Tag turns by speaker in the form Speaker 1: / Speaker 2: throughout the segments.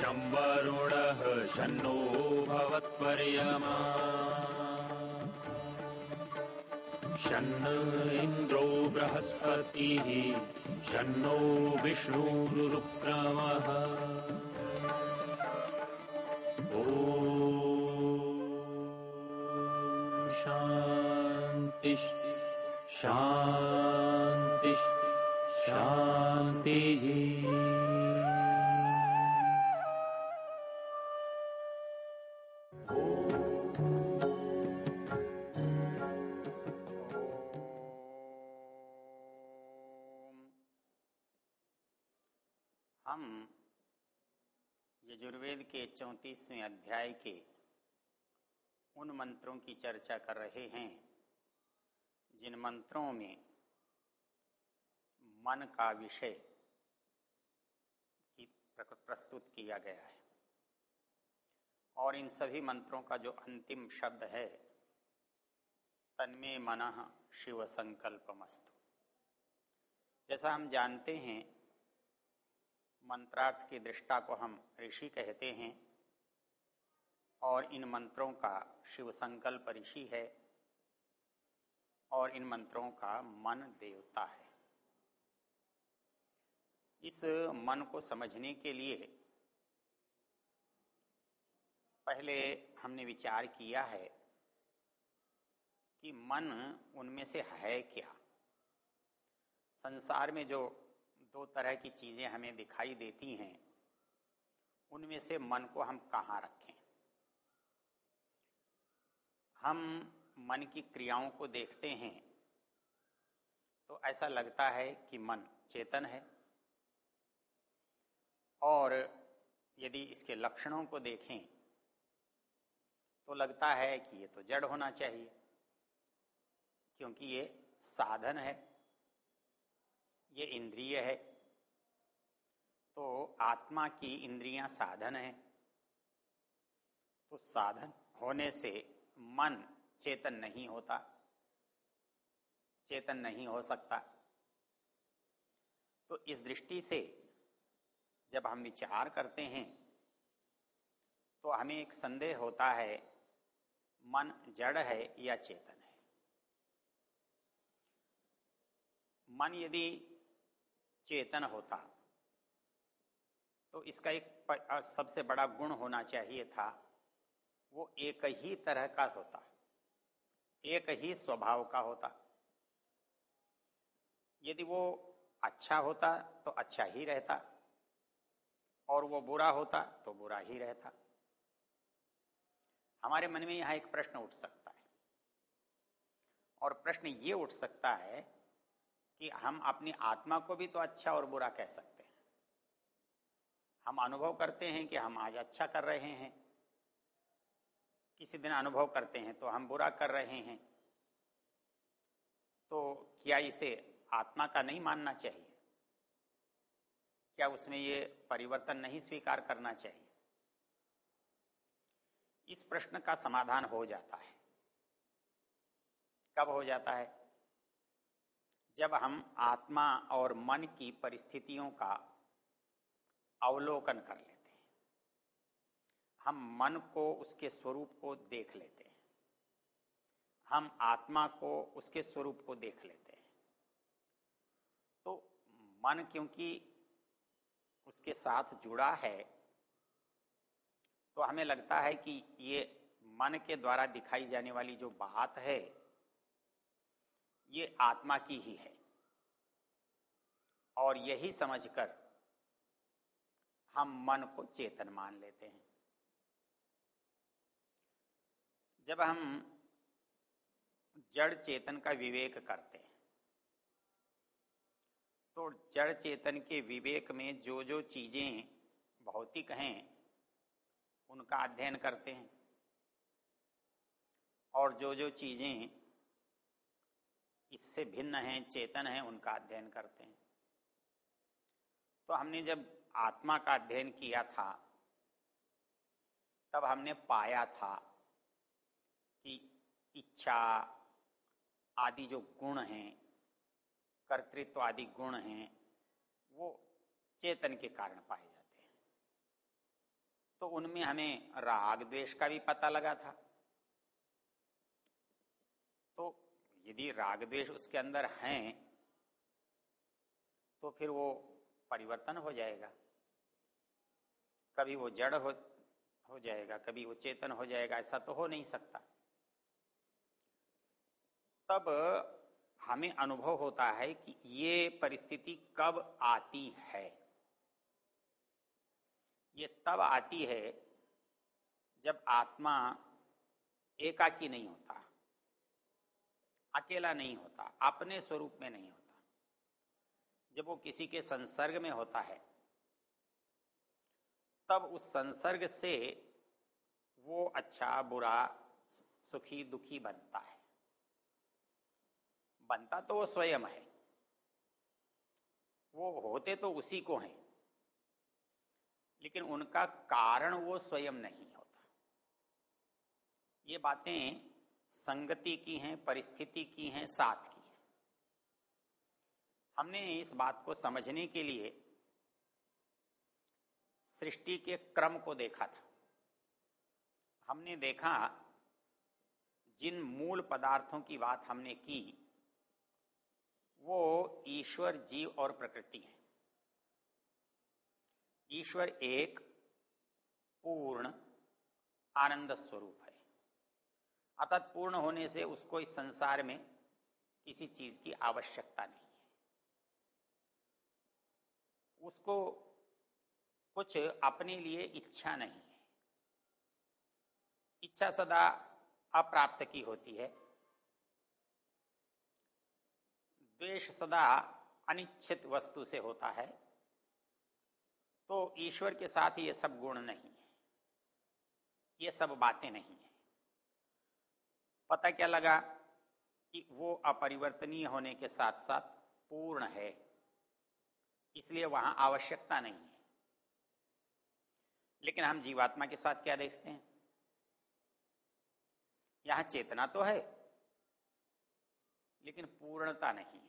Speaker 1: शं वरुणः शन्नो भवत्पर्यमा। शन्न इन्द्रो बृहस्पतिः शन्नो विष्णुरुक्रमः। ॐ शान्तिः शान्तिः शान्तिः
Speaker 2: चौंतीसवें अध्याय के उन मंत्रों की चर्चा कर रहे हैं, जिन मंत्रों में मन का विषय की प्रस्तुत किया गया है। और इन सभी मंत्रों का जो अंतिम शब्द है, तन्मे मन शिव संकल्पमस्तु जैसा हम जानते हैं मंत्रार्थ की दृष्टा को हम ऋषि कहते हैं और इन मंत्रों का शिव संकल्प ऋषि है और इन मंत्रों का मन देवता है। इस मन को समझने के लिए पहले हमने विचार किया है कि मन उनमें से है क्या? संसार में जो दो तरह की चीज़ें हमें दिखाई देती हैं, उनमें से मन को हम कहाँ रखें? हम मन की क्रियाओं को देखते हैं तो ऐसा लगता है कि मन चेतन है। और यदि इसके लक्षणों को देखें तो लगता है कि ये तो जड़ होना चाहिए, क्योंकि ये साधन है। ये इंद्रिय है। तो आत्मा की इंद्रियाँ साधन है। तो साधन होने से मन चेतन नहीं होता, चेतन नहीं हो सकता। तो इस दृष्टि से जब हम विचार करते हैं तो हमें एक संदेह होता है, मन जड़ है या चेतन है। मन यदि चेतन होता। तो इसका एक सबसे बड़ा गुण होना चाहिए था, वो एक ही तरह का होता। एक ही स्वभाव का होता। यदि वो अच्छा होता तो अच्छा ही रहता। और वो बुरा होता तो बुरा ही रहता। हमारे मन में यहाँ एक प्रश्न उठ सकता है। और प्रश्न ये उठ सकता है कि हम अपनी आत्मा को भी तो अच्छा और बुरा कह सकते हैं। हम अनुभव करते हैं कि हम आज अच्छा कर रहे हैं। किसी दिन अनुभव करते हैं तो हम बुरा कर रहे हैं। तो क्या इसे आत्मा का नहीं मानना चाहिए? क्या उसमें ये परिवर्तन नहीं स्वीकार करना चाहिए? इस प्रश्न का समाधान हो जाता है। कब हो जाता है? जब हम आत्मा और मन की परिस्थितियों का अवलोकन कर लेते हैं, हम मन को उसके स्वरूप को देख लेते हैं, हम आत्मा को उसके स्वरूप को देख लेते हैं तो मन क्योंकि उसके साथ जुड़ा है तो हमें लगता है कि ये मन के द्वारा दिखाई जाने वाली जो बात है, ये आत्मा की ही है। और यही समझकर हम मन को चेतन मान लेते हैं। जब हम जड़ चेतन का विवेक करते हैं तो जड़ चेतन के विवेक में जो जो चीज़ें भौतिक हैं उनका अध्ययन करते हैं। और जो जो चीज़ें इससे भिन्न हैं, चेतन हैं, उनका अध्ययन करते हैं। तो हमने जब आत्मा का अध्ययन किया था, तब हमने पाया था कि इच्छा आदि जो गुण हैं, कर्तृत्व आदि गुण हैं, वो चेतन के कारण पाए जाते हैं। तो उनमें हमें राग द्वेष का भी पता लगा था। तो यदि राग द्वेष उसके अंदर हैं तो फिर वो परिवर्तन हो जाएगा। कभी वो जड़ हो हो जाएगा, कभी वो चेतन हो जाएगा, ऐसा तो हो नहीं सकता। तब हमें अनुभव होता है कि ये परिस्थिति कब आती है। ये तब आती है जब आत्मा एकाकी नहीं होता, अकेला नहीं होता, अपने स्वरूप में नहीं होता। जब वो किसी के संसर्ग में होता है, तब उस संसर्ग से वो अच्छा बुरा, सुखी, दुखी बनता है। बनता तो वो स्वयं है। वो होते तो उसी को हैं, लेकिन उनका कारण वो स्वयं नहीं होता। ये बातें संगति की हैं, परिस्थिति की हैं, साथ की। हमने इस बात को समझने के लिए सृष्टि के क्रम को देखा था। हमने देखा, जिन मूल पदार्थों की बात हमने की, वो ईश्वर, जीव और प्रकृति है। ईश्वर एक पूर्ण, आनंद स्वरूप है। अर्थात पूर्ण होने से उसको इस संसार में किसी चीज़ की आवश्यकता नहीं। उसको कुछ अपने लिए इच्छा नहीं है। इच्छा सदा अप्राप्त की होती है। द्वेष सदा अनिच्छित वस्तु से होता है। तो ईश्वर के साथ ये सब गुण नहीं है। ये सब बातें नहीं है। पता क्या लगा कि वो अपरिवर्तनीय होने के साथ साथ पूर्ण है। इसलिए वहाँ आवश्यकता नहीं है। लेकिन हम जीवात्मा के साथ क्या देखते हैं? यहाँ चेतना तो है, लेकिन पूर्णता नहीं है।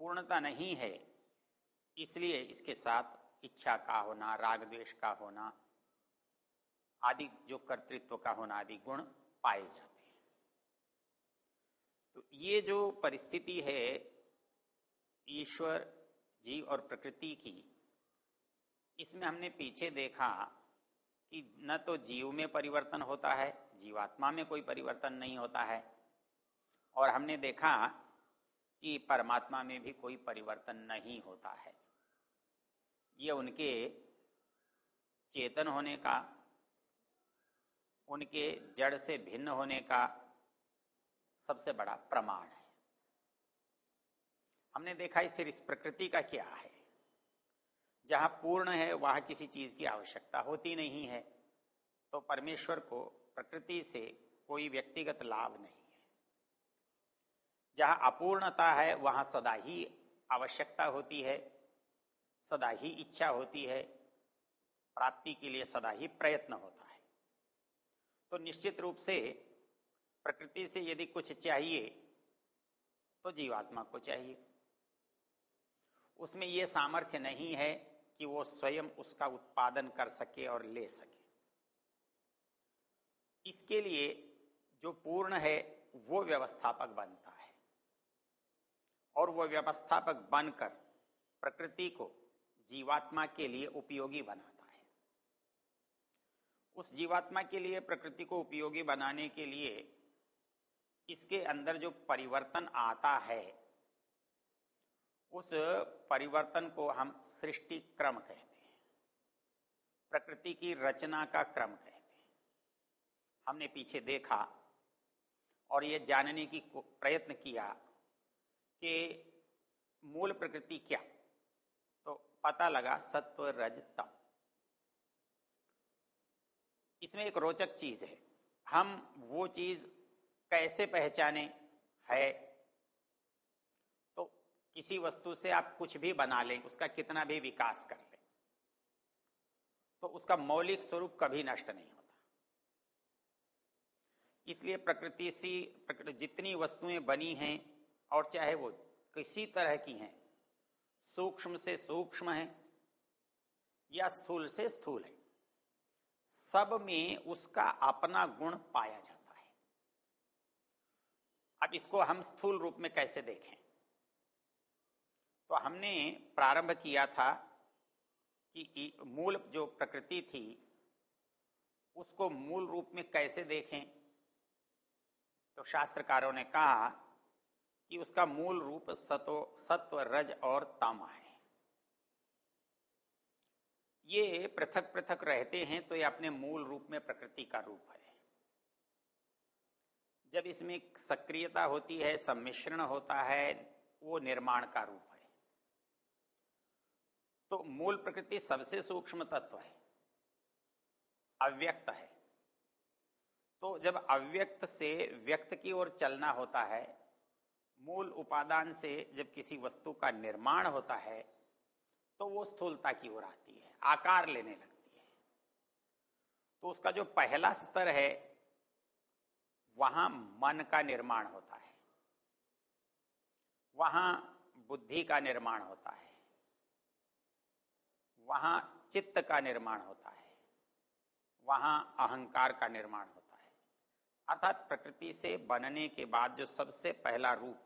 Speaker 2: पूर्णता नहीं है, इसलिए इसके साथ इच्छा का होना, राग द्वेष का होना, आदि जो कर्तृत्व का होना आदि गुण पाए जाते हैं। तो ये जो परिस्थिति है ईश्वर, जीव और प्रकृति की। इसमें हमने पीछे देखा कि न तो जीव में परिवर्तन होता है, जीवात्मा में कोई परिवर्तन नहीं होता है। और हमने देखा कि परमात्मा में भी कोई परिवर्तन नहीं होता है। ये उनके चेतन होने का, उनके जड़ से भिन्न होने का सबसे बड़ा प्रमाण है। हमने देखा फिर इस प्रकृति का क्या है? जहाँ पूर्ण है, वहाँ किसी चीज़ की आवश्यकता होती नहीं है। तो परमेश्वर को प्रकृति से कोई व्यक्तिगत लाभ नहीं है। जहाँ अपूर्णता है, वहाँ सदा ही आवश्यकता होती है, सदा ही इच्छा होती है, प्राप्ति के लिए सदा ही प्रयत्न होता है। तो निश्चित रूप से प्रकृति से यदि कुछ चाहिए तो जीवात्मा को चाहिए। उसमें यह सामर्थ्य नहीं है कि वो स्वयं उसका उत्पादन कर सके और ले सके। इसके लिए जो पूर्ण है, वो व्यवस्थापक बनता है। और वो व्यवस्थापक बनकर प्रकृति को जीवात्मा के लिए उपयोगी बनाता है। उस जीवात्मा के लिए, प्रकृति को उपयोगी बनाने के लिए इसके अंदर जो परिवर्तन आता है उस परिवर्तन को हम सृष्टि क्रम कहते हैं। प्रकृति की रचना का क्रम कहते हैं। हमने पीछे देखा और ये जानने की प्रयत्न किया कि मूल प्रकृति क्या। तो पता लगा सत्व रज तम इसमें एक रोचक चीज़ है। हम वो चीज़ कैसे पहचाने है? किसी वस्तु से आप कुछ भी बना लें, उसका कितना भी विकास कर लें तो उसका मौलिक स्वरूप कभी नष्ट नहीं होता। इसलिए प्रकृति सी जितनी वस्तुएँ बनी हैं, और चाहे वो किसी तरह की हैं, सूक्ष्म से सूक्ष्म है, या स्थूल से स्थूल है, सब में उसका अपना गुण पाया जाता है। अब इसको हम स्थूल रूप में कैसे देखें? तो हमने प्रारंभ किया था कि मूल जो प्रकृति थी, उसको मूल रूप में कैसे देखें? तो शास्त्रकारों ने कहा कि उसका मूल रूप सतो, सत्व, रज और तामा है। ये पृथक पृथक रहते हैं तो ये अपने मूल रूप में प्रकृति का रूप है। जब इसमें सक्रियता होती है, सम्मिश्रण होता है, वो निर्माण का रूप है तो मूल प्रकृति सबसे सूक्ष्म तत्व है। अव्यक्त है। तो जब अव्यक्त से व्यक्त की ओर चलना होता है, मूल उपादान से जब किसी वस्तु का निर्माण होता है तो वो स्थूलता की ओर आती है, आकार लेने लगती है। तो उसका जो पहला स्तर है, वहाँ मन का निर्माण होता है। वहाँ बुद्धि का निर्माण होता है। वहाँ चित्त का निर्माण होता है। वहाँ अहंकार का निर्माण होता है। अर्थात प्रकृति से बनने के बाद जो सबसे पहला रूप,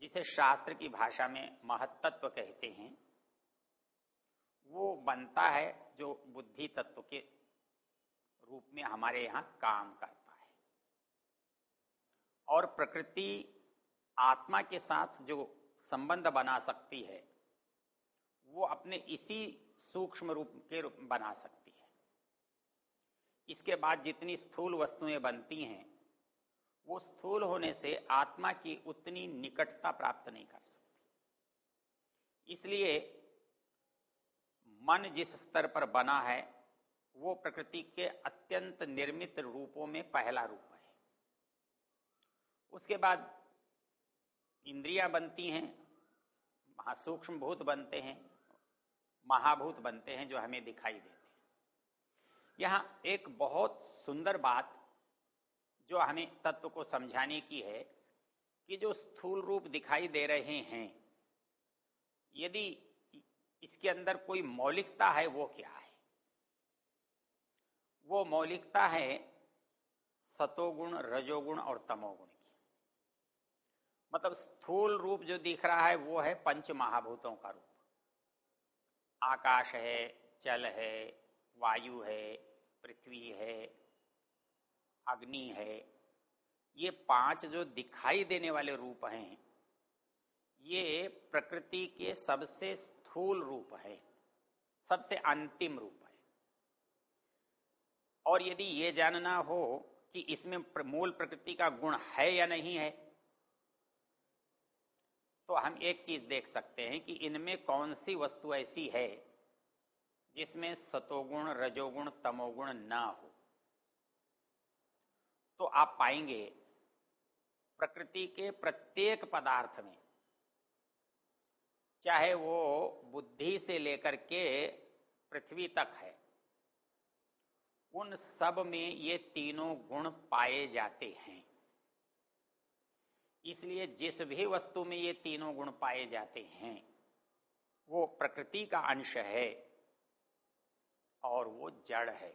Speaker 2: जिसे शास्त्र की भाषा में महत्त्व कहते हैं, वो बनता है जो बुद्धि तत्व के रूप में हमारे यहाँ काम करता है। और प्रकृति आत्मा के साथ जो संबंध बना सकती है वो अपने इसी सूक्ष्म रूप के रूप बना सकती है। इसके बाद जितनी स्थूल वस्तुएँ बनती हैं, वो स्थूल होने से आत्मा की उतनी निकटता प्राप्त नहीं कर सकती। इसलिए मन जिस स्तर पर बना है, वो प्रकृति के अत्यंत निर्मित रूपों में पहला रूप है। उसके बाद इंद्रियाँ बनती हैं सूक्ष्म भूत बनते हैं महाभूत बनते हैं जो हमें दिखाई देते हैं। यहाँ एक बहुत सुंदर बात जो हमें तत्व को समझाने की है कि जो स्थूल रूप दिखाई दे रहे हैं, यदि इसके अंदर कोई मौलिकता है, वो क्या है? वो मौलिकता है सतोगुण, रजोगुण और तमोगुण की। मतलब स्थूल रूप जो दिख रहा है, वो है पंच महाभूतों का रूप। आकाश है, जल है, वायु है, पृथ्वी है, अग्नि है। ये पाँच जो दिखाई देने वाले रूप हैं, ये प्रकृति के सबसे स्थूल रूप है, सबसे अंतिम रूप है। और यदि ये जानना हो कि इसमें मूल प्रकृति का गुण है या नहीं है तो हम एक चीज़ देख सकते हैं कि इनमें कौन सी वस्तु ऐसी है जिसमें सतोगुण, रजोगुण, तमोगुण ना हो। तो आप पाएँगे, प्रकृति के प्रत्येक पदार्थ में, चाहे वो बुद्धि से लेकर के पृथ्वी तक है, उन सब में ये तीनों गुण पाए जाते हैं। इसलिए जिस भी वस्तु में ये तीनों गुण पाए जाते हैं, वो प्रकृति का अंश है और वो जड़ है।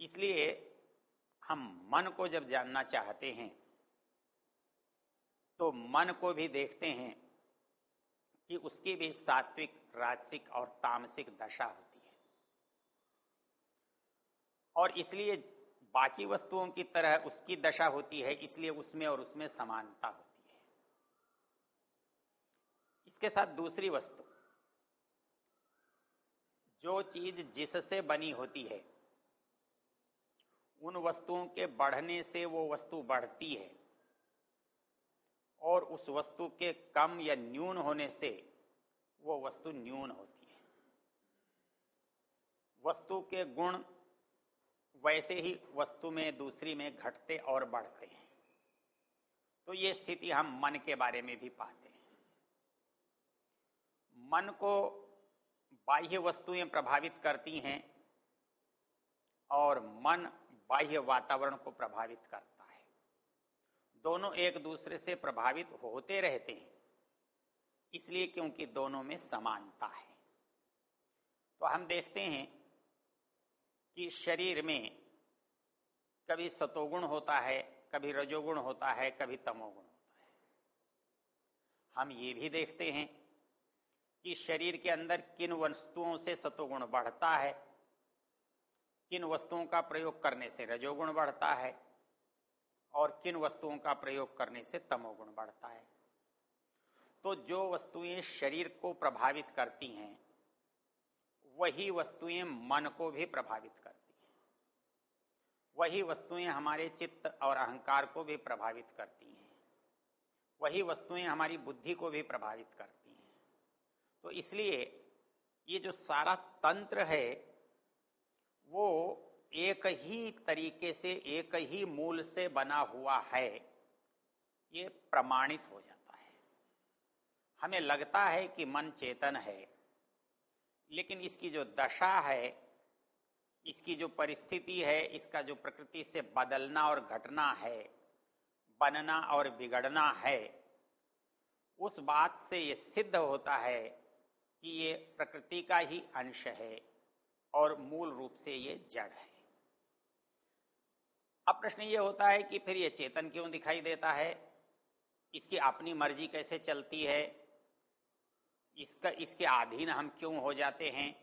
Speaker 2: इसलिए हम मन को जब जानना चाहते हैं तो मन को भी देखते हैं कि उसकी भी सात्विक, राजसिक और तामसिक दशा होती है। और इसलिए बाकी वस्तुओं की तरह उसकी दशा होती है, इसलिए उसमें और उसमें समानता होती है। इसके साथ दूसरी वस्तु, जो चीज़ जिससे बनी होती है, उन वस्तुओं के बढ़ने से वो वस्तु बढ़ती है, और उस वस्तु के कम या न्यून होने से वो वस्तु न्यून होती है। वस्तु के गुण वैसे ही वस्तु में, दूसरी में घटते और बढ़ते हैं। तो ये स्थिति हम मन के बारे में भी पाते हैं। मन को बाह्य वस्तुएँ प्रभावित करती हैं और मन बाह्य वातावरण को प्रभावित करता है। दोनों एक दूसरे से प्रभावित होते रहते हैं, इसलिए क्योंकि दोनों में समानता है। तो हम देखते हैं कि शरीर में कभी सतोगुण होता है, कभी रजोगुण होता है, कभी तमोगुण होता है। हम ये भी देखते हैं कि शरीर के अंदर किन वस्तुओं से सतोगुण बढ़ता है, किन वस्तुओं का प्रयोग करने से रजोगुण बढ़ता है, और किन वस्तुओं का प्रयोग करने से तमोगुण बढ़ता है। तो जो वस्तुएँ शरीर को प्रभावित करती हैं वही वस्तुएँ मन को भी प्रभावित करती हैं। वही वस्तुएँ हमारे चित्त और अहंकार को भी प्रभावित करती हैं। वही वस्तुएँ हमारी बुद्धि को भी प्रभावित करती हैं। तो इसलिए ये जो सारा तंत्र है, वो एक ही तरीके से, एक ही मूल से बना हुआ है। ये प्रमाणित हो जाता है। हमें लगता है कि मन चेतन है। लेकिन इसकी जो दशा है, इसकी जो परिस्थिति है, इसका जो प्रकृति से बदलना और घटना है, बनना और बिगड़ना है, उस बात से ये सिद्ध होता है कि ये प्रकृति का ही अंश है और मूल रूप से ये जड़ है। अब प्रश्न ये होता है कि फिर ये चेतन क्यों दिखाई देता है? इसकी अपनी मर्ज़ी कैसे चलती है? इसका, इसके अधीन हम क्यों हो जाते हैं?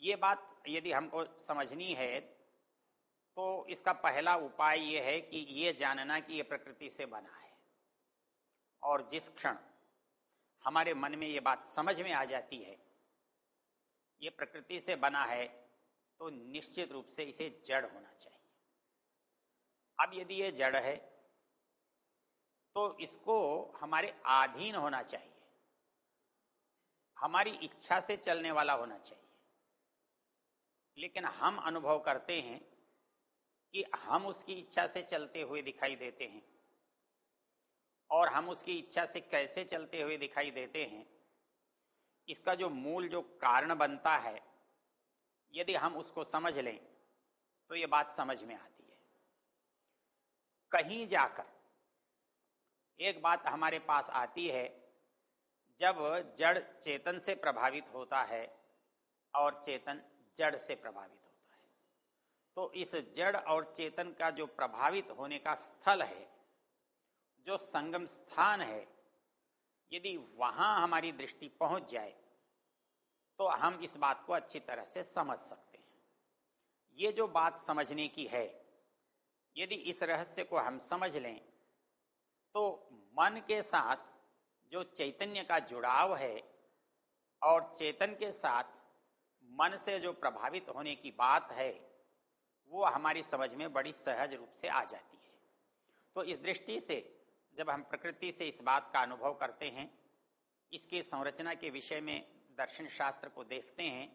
Speaker 2: ये बात यदि हमको समझनी है तो इसका पहला उपाय ये है कि ये जानना कि ये प्रकृति से बना है। और जिस क्षण हमारे मन में ये बात समझ में आ जाती है, ये प्रकृति से बना है तो निश्चित रूप से इसे जड़ होना चाहिए। अब यदि ये जड़ है तो इसको हमारे आधीन होना चाहिए। हमारी इच्छा से चलने वाला होना चाहिए। लेकिन हम अनुभव करते हैं कि हम उसकी इच्छा से चलते हुए दिखाई देते हैं और हम उसकी इच्छा से कैसे चलते हुए दिखाई देते हैं, इसका जो मूल, जो कारण बनता है, यदि हम उसको समझ लें तो ये बात समझ में आती है। कहीं जाकर एक बात हमारे पास आती है जब जड़ चेतन से प्रभावित होता है और चेतन जड़ से प्रभावित होता है। तो इस जड़ और चेतन का जो प्रभावित होने का स्थल है, जो संगम स्थान है, यदि वहाँ हमारी दृष्टि पहुँच जाए तो हम इस बात को अच्छी तरह से समझ सकते हैं। ये जो बात समझने की है, यदि इस रहस्य को हम समझ लें तो मन के साथ जो चैतन्य का जुड़ाव है और चेतन के साथ मन से जो प्रभावित होने की बात है, वो हमारी समझ में बड़ी सहज रूप से आ जाती है। तो इस दृष्टि से जब हम प्रकृति से इस बात का अनुभव करते हैं, इसके संरचना के विषय में दर्शन शास्त्र को देखते हैं,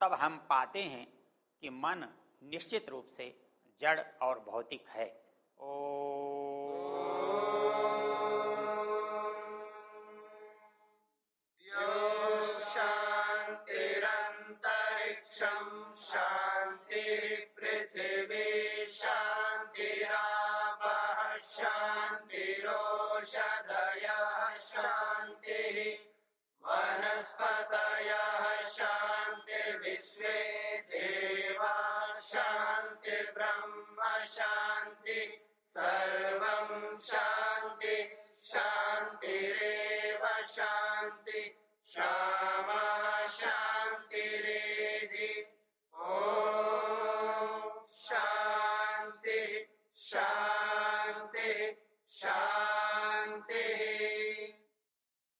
Speaker 2: तब हम पाते हैं कि मन निश्चित रूप से जड़ और भौतिक है।
Speaker 3: ओ